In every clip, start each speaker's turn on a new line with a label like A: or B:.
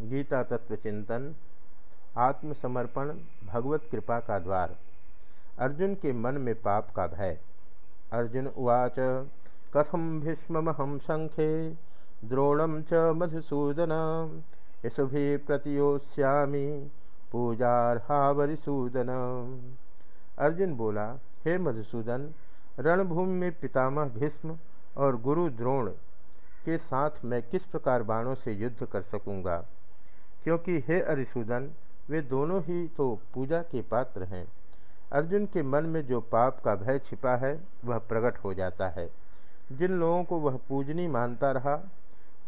A: गीता तत्व चिंतन, आत्मसमर्पण, भगवत कृपा का द्वार, अर्जुन के मन में पाप का भय। अर्जुन उवाच कथम भीष्महम संख्ये द्रोणम च मधुसूदन, यशुभि प्रतियोश्यामी पूजारहावरिसूदन। अर्जुन बोला, हे मधुसूदन, रणभूमि में पितामह भीष्म और गुरु द्रोण, के साथ मैं किस प्रकार बाणों से युद्ध कर सकूँगा? क्योंकि हे अरिसूदन, वे दोनों ही तो पूजा के पात्र हैं। अर्जुन के मन में जो पाप का भय छिपा है, वह प्रकट हो जाता है। जिन लोगों को वह पूजनी मानता रहा,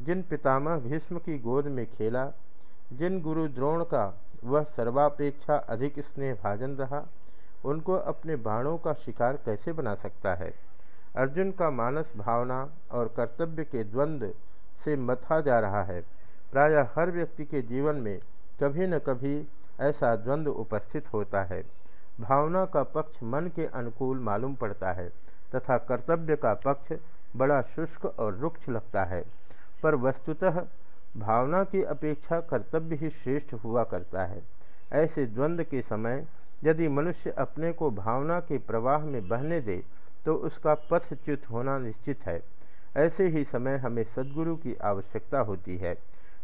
A: जिन पितामह भीष्म की गोद में खेला, जिन गुरु द्रोण का वह सर्वापेक्षा अधिक स्नेह भाजन रहा, उनको अपने बाणों का शिकार कैसे बना सकता है? अर्जुन का मानस भावना और कर्तव्य के द्वंद्व से मथा जा रहा है। प्रायः हर व्यक्ति के जीवन में कभी न कभी ऐसा द्वंद्व उपस्थित होता है। भावना का पक्ष मन के अनुकूल मालूम पड़ता है तथा कर्तव्य का पक्ष बड़ा शुष्क और रुक्ष लगता है। पर वस्तुतः भावना की अपेक्षा कर्तव्य ही श्रेष्ठ हुआ करता है। ऐसे द्वंद्व के समय यदि मनुष्य अपने को भावना के प्रवाह में बहने दे तो उसका पथच्युत होना निश्चित है। ऐसे ही समय हमें सदगुरु की आवश्यकता होती है।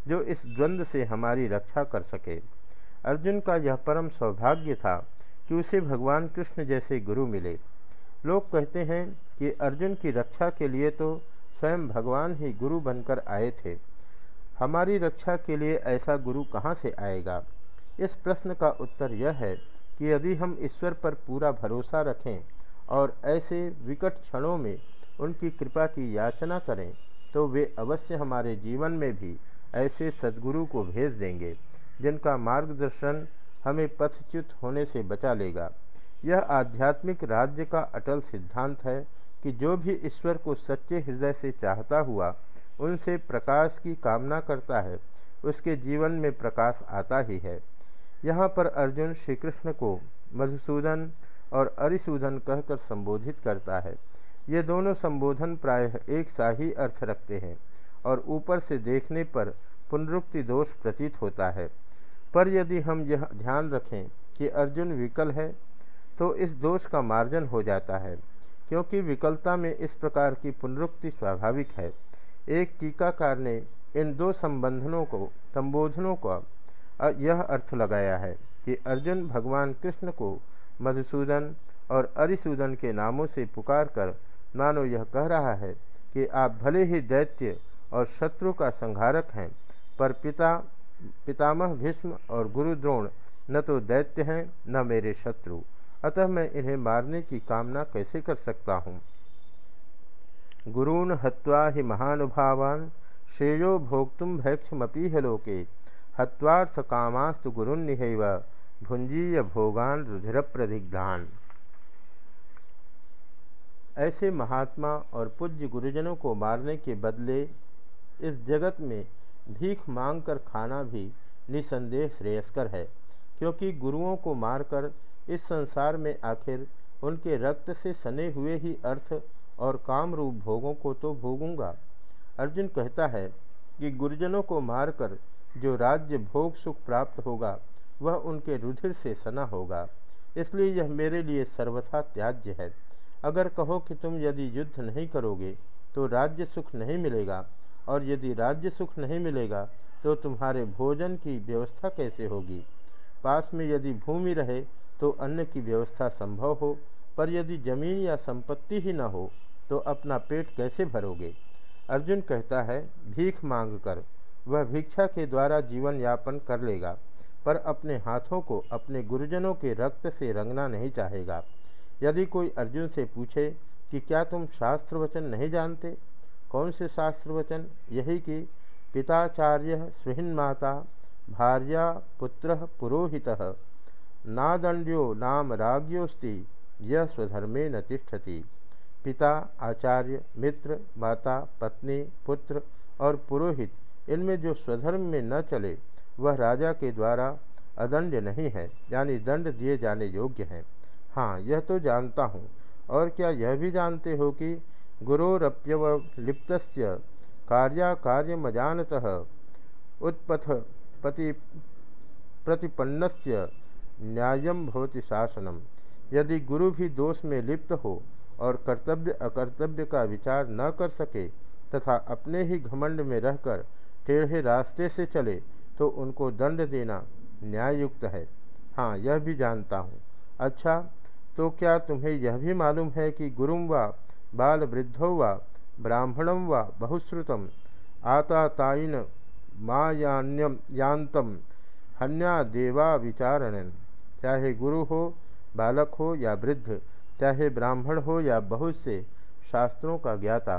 A: जो इस द्वंद्व से हमारी रक्षा कर सके। अर्जुन का यह परम सौभाग्य था कि उसे भगवान कृष्ण जैसे गुरु मिले। लोग कहते हैं कि अर्जुन की रक्षा के लिए तो स्वयं भगवान ही गुरु बनकर आए थे। हमारी रक्षा के लिए ऐसा गुरु कहाँ से आएगा? इस प्रश्न का उत्तर यह है कि यदि हम ईश्वर पर पूरा भरोसा रखें और ऐसे विकट क्षणों में उनकी कृपा की याचना करें तो वे अवश्य हमारे जीवन में भी ऐसे सदगुरु को भेज देंगे, जिनका मार्गदर्शन हमें पथच्युत होने से बचा लेगा। यह आध्यात्मिक राज्य का अटल सिद्धांत है कि जो भी ईश्वर को सच्चे हृदय से चाहता हुआ, उनसे प्रकाश की कामना करता है, उसके जीवन में प्रकाश आता ही है। यहाँ पर अर्जुन श्री कृष्ण को मधुसूदन और अरिसूदन कहकर संबोधित करता है। ये दोनों संबोधन प्रायः एक सा ही अर्थ रखते हैं। और ऊपर से देखने पर पुनरुक्ति दोष प्रतीत होता है। पर यदि हम यह ध्यान रखें कि अर्जुन विकल है तो इस दोष का मार्जन हो जाता है, क्योंकि विकलता में इस प्रकार की पुनरुक्ति स्वाभाविक है। एक टीकाकार ने इन दो संबंधनों को, संबोधनों का यह अर्थ लगाया है कि अर्जुन भगवान कृष्ण को मधुसूदन और अरिसूदन के नामों से पुकार कर मानो यह कह रहा है कि आप भले ही दैत्य और शत्रु का संहारक हैं, पर पिता, पितामह भीष्म और गुरु द्रोण न तो दैत्य हैं, न मेरे शत्रु। अतः मैं इन्हें मारने की कामना कैसे कर सकता हूँ? गुरून हत्वा ही महानुभावान, श्रेयो भोक्तुम भैक्षमपीह लोके। हत्वार्थ कामास्तु गुरुन्निहैव भुंजीय भोगान रुधिर प्रदिग्धान ऐसे महात्मा और पूज्य गुरुजनों को मारने के बदले इस जगत में भीख मांगकर खाना भी निसंदेह श्रेयस्कर है, क्योंकि गुरुओं को मारकर इस संसार में आखिर उनके रक्त से सने हुए ही अर्थ और काम रूप भोगों को तो भोगूँगा। अर्जुन कहता है कि गुरुजनों को मारकर जो राज्य भोग सुख प्राप्त होगा, वह उनके रुधिर से सना होगा। इसलिए यह मेरे लिए सर्वथा त्याज्य है। अगर कहो कि तुम यदि युद्ध नहीं करोगे तो राज्य सुख नहीं मिलेगा। और यदि राज्य सुख नहीं मिलेगा तो तुम्हारे भोजन की व्यवस्था कैसे होगी? पास में यदि भूमि रहे तो अन्न की व्यवस्था संभव हो, पर यदि ज़मीन या संपत्ति ही न हो तो अपना पेट कैसे भरोगे? अर्जुन कहता है, भीख मांग कर। वह भिक्षा के द्वारा जीवन यापन कर लेगा, पर अपने हाथों को अपने गुरुजनों के रक्त से रंगना नहीं चाहेगा। यदि कोई अर्जुन से पूछे कि क्या तुम शास्त्र वचन नहीं जानते? कौन से शास्त्र वचन यही कि पिताचार्य सुहिन माता भार्या पुत्र पुरोहित। नादंड्यो नाम राज्योस्ति यह स्वधर्मे न तिष्ठति। पिता, आचार्य, मित्र, माता, पत्नी, पुत्र और पुरोहित, इनमें जो स्वधर्म में न चले, वह राजा के द्वारा अदंड नहीं है, यानी दंड दिए जाने योग्य हैं। हाँ यह तो जानता हूँ, और क्या यह भी जानते हो कि गुरोरप्यवलिप्त कार्याकार्यमजानतः उत्पथ पति प्रतिपन्नस्य न्याय भवति शासनम। यदि गुरु भी दोष में लिप्त हो और कर्तव्य अकर्तव्य का विचार न कर सके तथा अपने ही घमंड में रहकर टेढ़े रास्ते से चले तो उनको दंड देना न्यायुक्त है। हाँ यह भी जानता हूँ। अच्छा तो क्या तुम्हें यह भी मालूम है कि गुरुम व बाल वृद्धो व ब्राह्मणम व बहुश्रुतम आताताइन मायान्यम हन्या देवा विचारण चाहे गुरु हो, बालक हो या वृद्ध चाहे ब्राह्मण हो या बहुत से शास्त्रों का ज्ञाता।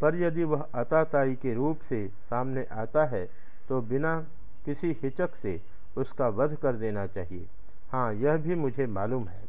A: पर यदि वह अताताई के रूप से सामने आता है तो बिना किसी हिचक से उसका वध कर देना चाहिए। हाँ यह भी मुझे मालूम है।